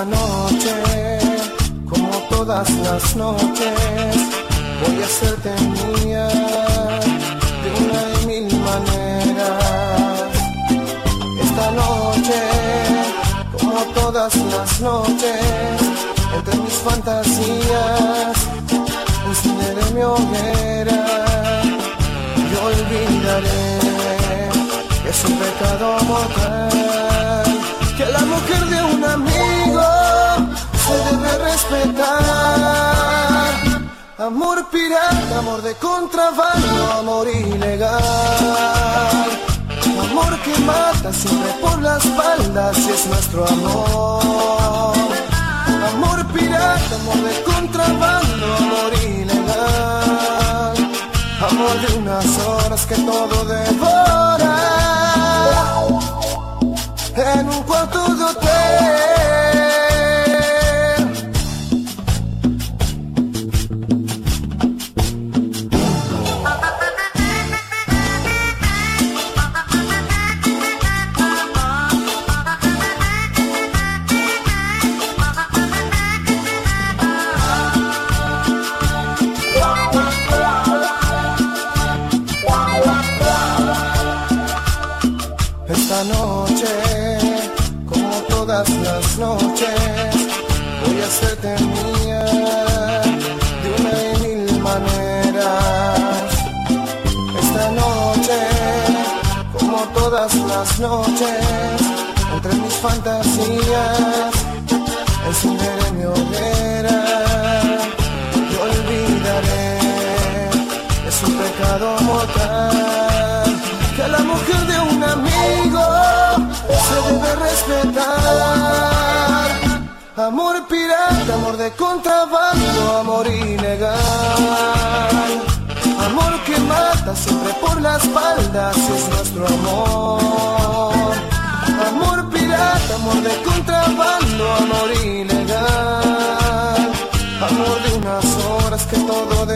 Como todas las noches, voy a hacerte mía de una y mil maneras. Esta noche, como todas las noches, entre mis fantasías, encenderé mi hoguera y olvidaré que es un pecado mortal que la mujer de un amigo se debe respetar. Pirata, amor de contrabando, amor ilegal. Amor que mata siempre por la espalda si es nuestro amor. Amor pirata, amor de contrabando, amor ilegal. Amor de unas horas que todo devora Esta noche, como todas las noches, voy a hacerte mía de una y mil maneras. Esta noche, como todas las noches, entre mis fantasías, encenderé mi hoguera y olvidaré. Es un pecado mortal que la mujer de un amigo debe respetar. Amor pirata, amor de contrabando, amor ilegal. Amor que mata siempre por la espalda, si es nuestro amor. Amor pirata, amor de contrabando, amor ilegal. Amor de unas horas que todo